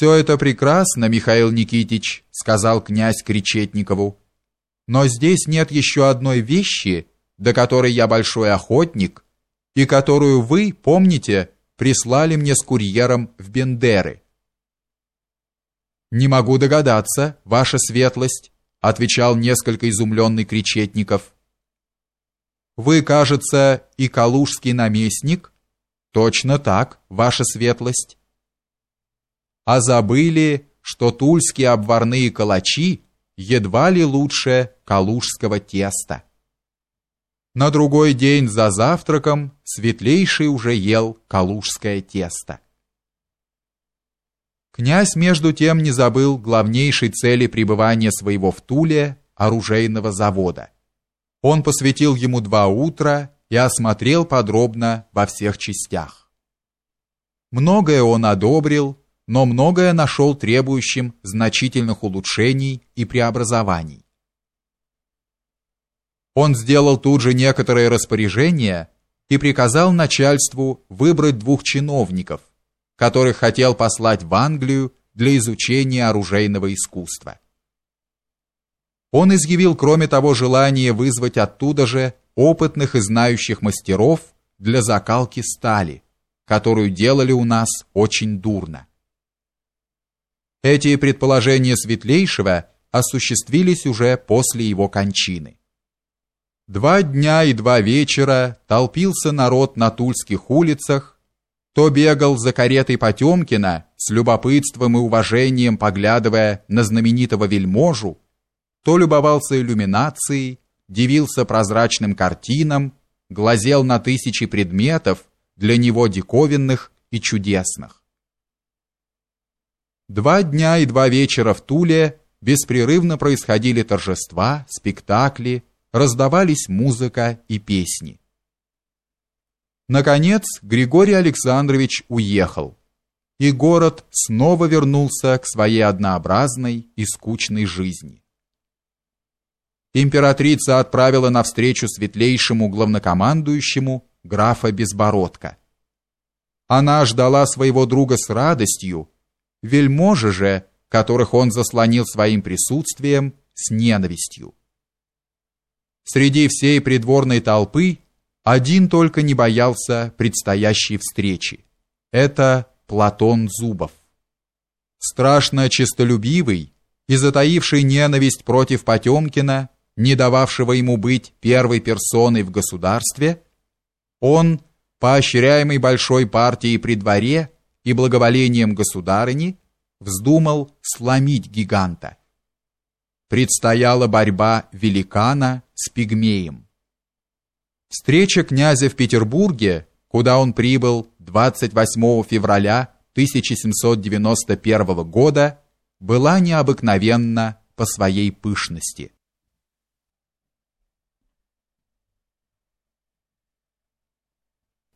«Все это прекрасно, Михаил Никитич», — сказал князь Кречетникову. «Но здесь нет еще одной вещи, до которой я большой охотник, и которую вы, помните, прислали мне с курьером в Бендеры». «Не могу догадаться, ваша светлость», — отвечал несколько изумленный Кречетников. «Вы, кажется, и калужский наместник?» «Точно так, ваша светлость» а забыли, что тульские обварные калачи едва ли лучше калужского теста. На другой день за завтраком светлейший уже ел калужское тесто. Князь между тем не забыл главнейшей цели пребывания своего в Туле оружейного завода. Он посвятил ему два утра и осмотрел подробно во всех частях. Многое он одобрил, но многое нашел требующим значительных улучшений и преобразований. Он сделал тут же некоторые распоряжения и приказал начальству выбрать двух чиновников, которых хотел послать в Англию для изучения оружейного искусства. Он изъявил, кроме того, желание вызвать оттуда же опытных и знающих мастеров для закалки стали, которую делали у нас очень дурно. Эти предположения Светлейшего осуществились уже после его кончины. Два дня и два вечера толпился народ на тульских улицах, то бегал за каретой Потемкина с любопытством и уважением поглядывая на знаменитого вельможу, то любовался иллюминацией, дивился прозрачным картинам, глазел на тысячи предметов, для него диковинных и чудесных. Два дня и два вечера в Туле беспрерывно происходили торжества, спектакли, раздавались музыка и песни. Наконец, Григорий Александрович уехал, и город снова вернулся к своей однообразной и скучной жизни. Императрица отправила навстречу светлейшему главнокомандующему графа Безбородка. Она ждала своего друга с радостью, вельможи же, которых он заслонил своим присутствием, с ненавистью. Среди всей придворной толпы один только не боялся предстоящей встречи. Это Платон Зубов. Страшно честолюбивый и затаивший ненависть против Потемкина, не дававшего ему быть первой персоной в государстве, он, поощряемый большой партией при дворе, и благоволением государыни вздумал сломить гиганта. Предстояла борьба великана с пигмеем. Встреча князя в Петербурге, куда он прибыл 28 февраля 1791 года, была необыкновенна по своей пышности.